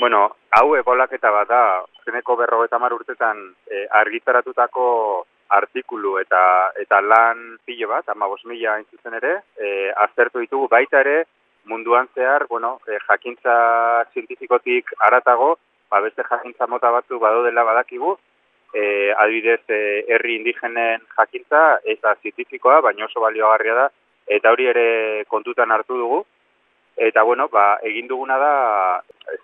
Bueno, hau ebolaketa bat da, zeneko berrogeta urtetan e, argitaratutako artikulu eta eta lan pilo bat, ama bos mila zuzen ere, e, aztertu ditugu. Baita ere, munduan zehar, bueno, e, jakintza zientifikotik aratago, ba beste jakintza mota batzu bado dela badakigu, e, adibidez e, herri indigenen jakintza eta zientifikoa, baina oso balioagarria da, eta hori ere kontutan hartu dugu, eta bueno, ba, egin duguna da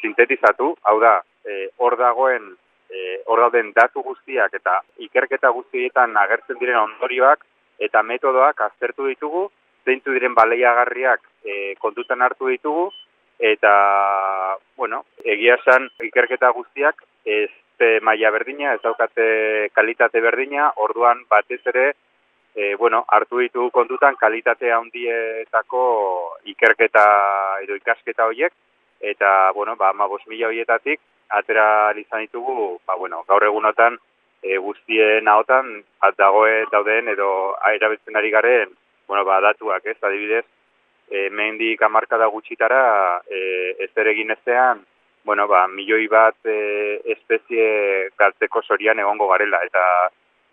sintetizatu, hau da, e, hor dagoen e, hor dauden datu guztiak eta ikerketa guztietan agertzen diren ondorioak eta metodoak aztertu ditugu, zeintu diren baleiagarriak e, kontutan hartu ditugu, eta, bueno, egia esan ikerketa guztiak ez maila berdina, ez daukate kalitate berdina, orduan batez ere, e, bueno, hartu ditugu kontutan kalitate handietako ikerketa edo ikasketa horiek, eta, bueno, ba, ma mila horietatik, atera izan ditugu, ba, bueno, gaur egunotan e, guztien ahotan dagoe dauden edo erabiltzen ari garen, bueno, ba, datuak, ez, adibidez, e, mehendik amarka da gutxitara e, ez ere egin bueno, ba, milioi bat e, espezie galtzeko sorian egongo garela, eta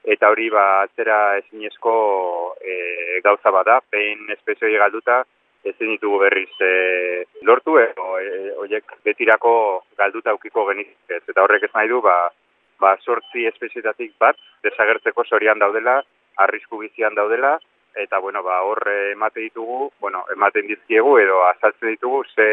eta hori ba, atzera ezinezko e, gauza bada, behin espezie galduta, ezin ditugu berriz e, lortu, edo e, oiek betirako galduta aukiko genizik. Eta horrek ez nahi du, ba, ba sortzi espezietatik bat, desagertzeko sorian daudela, arrisku bizian daudela, eta bueno, ba, hor emate ditugu, bueno, ematen dizkiegu edo azaltzen ditugu ze,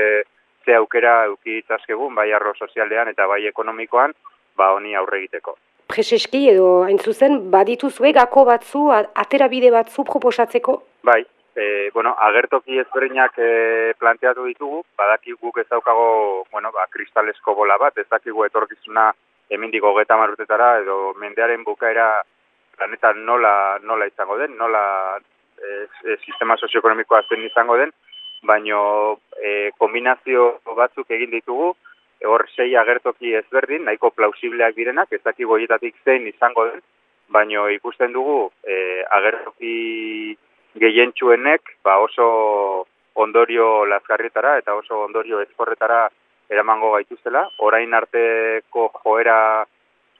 ze aukera eukitzazkegun, bai arro sozialean eta bai ekonomikoan, ba honi aurre egiteko. Prezeski edo hain zuzen, badituzue gako batzu, aterabide batzu proposatzeko? Bai, e, bueno, agertoki ezberdinak e, planteatu ditugu, badaki guk ez daukago, bueno, ba, kristalesko bola bat, ez dakigu etorkizuna hemendik hogeta marrutetara, edo mendearen bukaera planetan nola, nola izango den, nola e, e, sistema sozioekonomikoa zen izango den, baino e, kombinazio batzuk egin ditugu, hor sei agertoki ezberdin, nahiko plausibleak direnak, ez dakigu horietatik zein izango den, baino ikusten dugu e, agertoki gehientsuenek ba oso ondorio lazgarrietara eta oso ondorio esporretara eramango gaituztela, orain arteko joera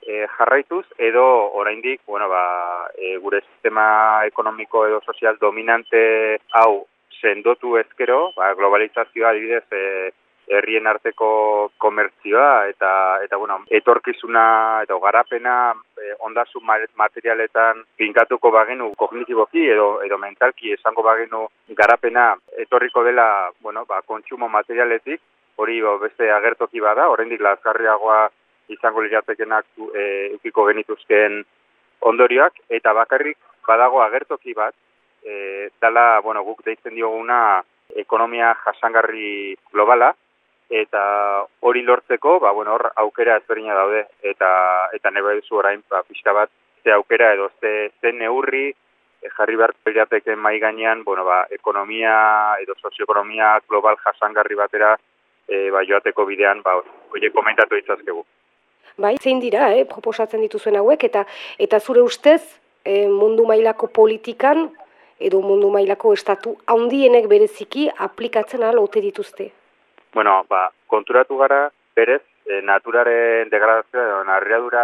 e, jarraituz, edo oraindik bueno, ba, e, gure sistema ekonomiko edo sozial dominante hau sendotu ezkero, ba, globalizazioa adibidez, e, herrien arteko komertzioa eta eta bueno, etorkizuna eta garapena e, ondasun materialetan pinkatuko bagenu kognitiboki edo edo mentalki esango bagenu garapena etorriko dela, bueno, ba kontsumo materialetik, hori ba, beste agertoki bada, oraindik lazgarriagoa izango liratekenak e, ukiko genituzken ondorioak eta bakarrik badago agertoki bat e, dala, bueno, guk deitzen dioguna ekonomia jasangarri globala, eta hori lortzeko, ba, bueno, hor aukera ezberdina daude, eta eta nebe duzu orain, ba, pixka bat, ze aukera edo ze, ze neurri e, jarri behar periateken mai gainean, bueno, ba, ekonomia edo sozioekonomia global jasangarri batera e, ba, joateko bidean, ba, oie komentatu itzazkegu. Bai, zein dira, eh, proposatzen dituzuen hauek, eta eta zure ustez, e, mundu mailako politikan, edo mundu mailako estatu handienek bereziki aplikatzen ala ote dituzte? Bueno, ba, konturatu gara, berez, e, naturaren degradazioa edo narriadura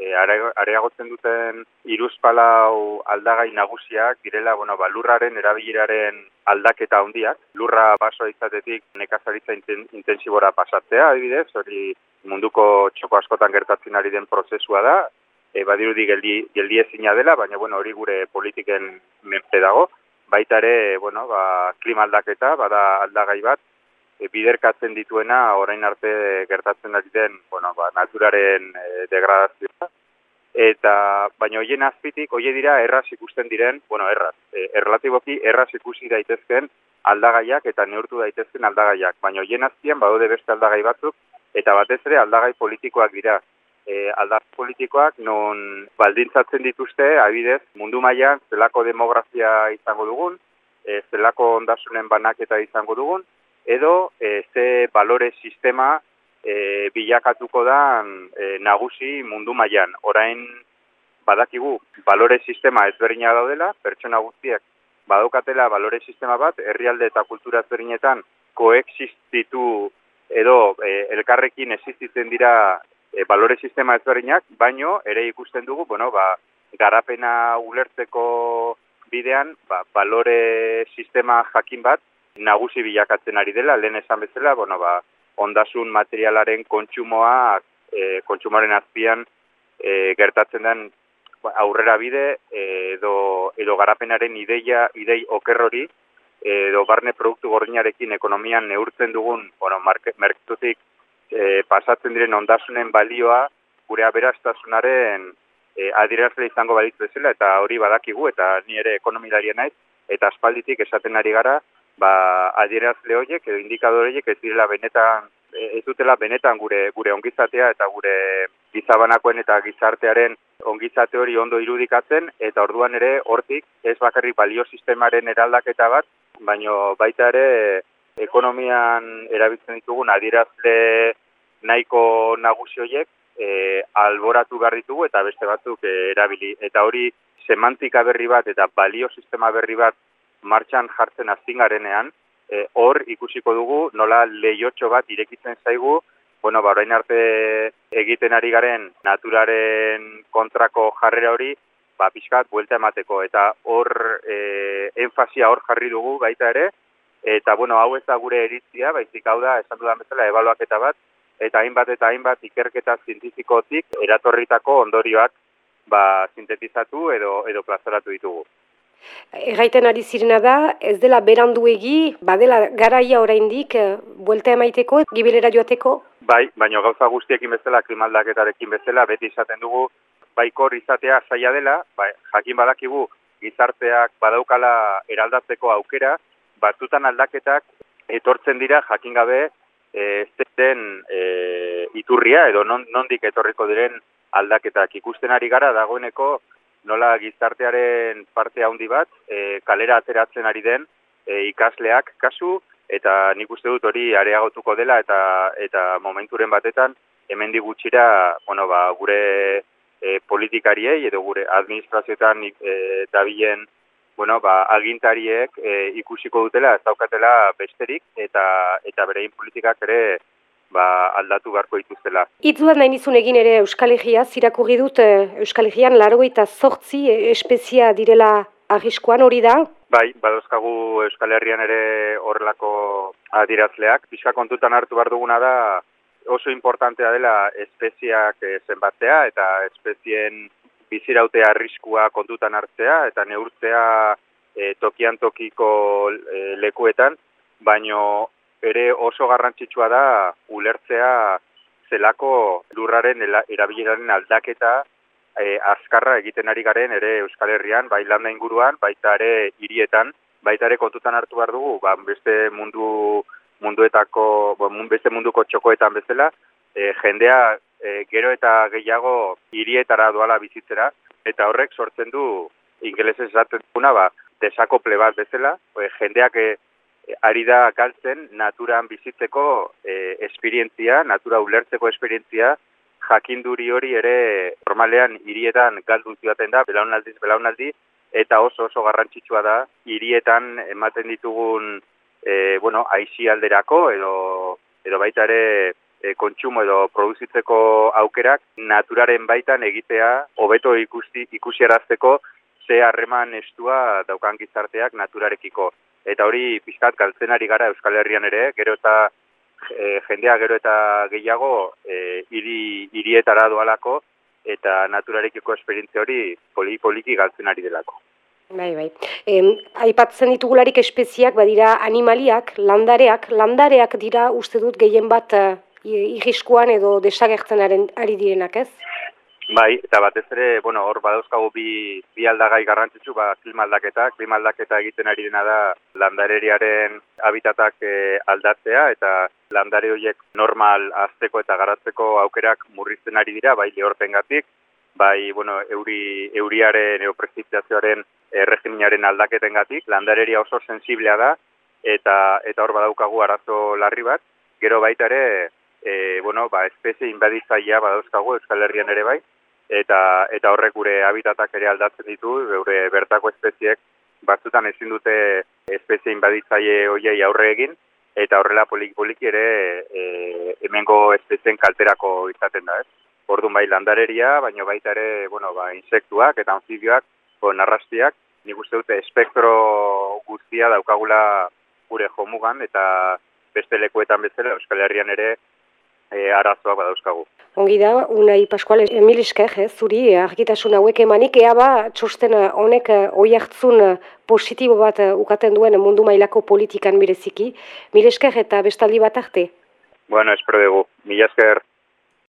e, areagotzen duten iruzpalau aldagai nagusiak direla, bueno, ba, lurraren erabiliraren aldaketa handiak. Lurra baso izatetik nekazaritza intensibora pasatzea, adibidez, hori munduko txoko askotan gertatzen ari den prozesua da, e, badirudi geldi, geldi ezina dela, baina bueno, hori gure politiken menpe dago. Baita ere, bueno, ba, klima aldaketa, bada aldagai bat, biderkatzen dituena orain arte gertatzen ari den, bueno, ba, naturaren e, degradazioa. Eta, baina hoien azpitik, hoie dira erraz ikusten diren, bueno, erraz, e, erlatiboki erraz ikusi daitezken aldagaiak eta neurtu daitezken aldagaiak. Baina hoien azpian, badode beste aldagai batzuk, eta batez ere aldagai politikoak dira. E, aldagai politikoak non baldintzatzen dituzte, abidez, mundu mailan zelako demografia izango dugun, e, zelako ondasunen banaketa izango dugun, edo e, ze balore sistema e, bilakatuko da e, nagusi mundu mailan. Orain badakigu balore sistema ezberdina daudela, pertsona guztiak badaukatela balore sistema bat, herrialde eta kultura ezberdinetan koexistitu edo e, elkarrekin existitzen dira e, balore sistema ezberdinak, baino ere ikusten dugu, bueno, ba, garapena ulertzeko bidean, ba, balore sistema jakin bat nagusi bilakatzen ari dela, lehen esan bezala, bueno, ba, ondasun materialaren kontsumoa, e, kontsumoaren azpian e, gertatzen den ba, aurrera bide edo, edo garapenaren ideia, idei okerrori, edo barne produktu gordinarekin ekonomian neurtzen dugun, bueno, merketutik e, pasatzen diren ondasunen balioa, gure aberastasunaren e, adirazle izango balitz bezala, eta hori badakigu, eta ni ere ekonomilarien naiz, eta aspalditik esaten ari gara, ba, adierazle horiek edo indikadore horiek ez direla benetan ez dutela benetan gure gure ongizatea eta gure gizabanakoen eta gizartearen ongizate hori ondo irudikatzen eta orduan ere hortik ez bakarrik balio sistemaren eraldaketa bat, baino baita ere ekonomian erabiltzen ditugun adierazle nahiko nagusi horiek e, alboratu behar ditugu eta beste batzuk e, erabili. Eta hori semantika berri bat eta balio sistema berri bat martxan jartzen azingarenean, e, hor ikusiko dugu nola lehiotxo bat irekitzen zaigu, bueno, ba, orain arte egiten ari garen naturaren kontrako jarrera hori, ba, pixkat, buelta emateko, eta hor e, enfasia hor jarri dugu baita ere, eta, bueno, hau ez da gure eritzia, baizik hau da, esan dudan bezala, ebaluaketa bat, eta hainbat eta hainbat ikerketa zientifikotik eratorritako ondorioak ba, sintetizatu edo, edo plazaratu ditugu. Erraiten ari zirena da, ez dela beranduegi, badela garaia oraindik eh, buelta emaiteko, gibilera joateko? Bai, baina gauza guztiekin bezala, klimaldaketarekin bezala, beti izaten dugu, baikor izatea zaila dela, bai, jakin badakigu gizarteak badaukala eraldatzeko aukera, batzutan aldaketak etortzen dira jakin gabe ez den e, iturria edo nondik etorriko diren aldaketak ikusten ari gara dagoeneko nola gizartearen parte handi bat e, kalera ateratzen ari den e, ikasleak kasu eta nik uste dut hori areagotuko dela eta eta momenturen batetan hemendi gutxira bueno ba gure e, politikariei edo gure administrazioetan e, dabilen bueno ba agintariek e, ikusiko dutela ez daukatela besterik eta eta berein politikak ere ba, aldatu beharko dituztela. Itzuan nahi nizun egin ere Euskal Herria, zirakurri dut eh, Euskal Herrian largo eta zortzi eh, espezia direla arriskoan hori da? Bai, badozkagu Euskal Herrian ere horrelako adirazleak. Pisa kontutan hartu behar duguna da oso importantea dela espeziak eh, zenbatzea eta espezien bizirautea arriskua kontutan hartzea eta neurtzea tokian tokiko lekuetan, baino ere oso garrantzitsua da ulertzea zelako lurraren erabileraren aldaketa e, azkarra egiten ari garen ere Euskal Herrian, bai landa inguruan, baita ere hirietan, baita ere kontutan hartu behar dugu, ba, beste mundu munduetako, bo, beste munduko txokoetan bezala, e, jendea e, gero eta gehiago hirietara doala bizitzera, eta horrek sortzen du ingelesez esaten duguna, ba, desakople bat bezala, e, jendeak e, ari da galtzen naturan bizitzeko e, esperientzia, natura ulertzeko esperientzia, jakinduri hori ere normalean hirietan galdu zioaten da, belaunaldiz belaunaldi, eta oso oso garrantzitsua da, hirietan ematen ditugun, e, bueno, aixi alderako, edo, edo baita ere e, kontsumo edo produzitzeko aukerak naturaren baitan egitea, hobeto ikusi, ikusiarazteko, ze harreman estua daukan gizarteak naturarekiko eta hori pizkat galtzen ari gara Euskal Herrian ere, gero eta e, jendea gero eta gehiago e, iri, irietara doalako eta naturarekiko esperientzia hori poli, poliki galtzen ari delako. Bai, bai. E, aipatzen ditugularik espeziak, badira animaliak, landareak, landareak dira uste dut gehien bat uh, irriskuan edo desagertzen ari direnak, ez? Bai, eta batez ere, bueno, hor badauzkagu bi, bi aldagai garrantzitsu, ba, klima aldaketa, klima aldaketa egiten ari dena da landareriaren habitatak e, aldatzea, eta landare horiek normal azteko eta garatzeko aukerak murrizten ari dira, bai lehorten gatik, bai, bueno, euri, euriaren, eopreziptazioaren erregiminaren aldaketen gatik, landareria oso sensiblea da, eta eta hor badaukagu arazo larri bat, gero baita ere, e, bueno, ba, espezie inbaditzaia badauzkagu Euskal Herrian ere bai, eta eta horrek gure habitatak ere aldatzen ditu, gure bertako espeziek batzutan ezin dute espezie inbaditzaile hoiei aurre egin eta horrela poliki poliki ere e, hemengo espezen kalterako izaten da, ez? Orduan bai landareria, baina baita ere, bueno, ba, insektuak eta anfibioak, bo, narrastiak, nik uste dute espektro guztia daukagula gure jomugan, eta beste lekuetan bezala Euskal Herrian ere e, arazoak badauzkagu. Ongi da, unai Paskual, emil esker, eh, zuri argitasun hauek emanik, ea ba, txosten honek oi hartzun positibo bat ukaten duen mundu mailako politikan mireziki. Mil esker eta bestaldi bat arte? Bueno, espero dugu. Mil esker.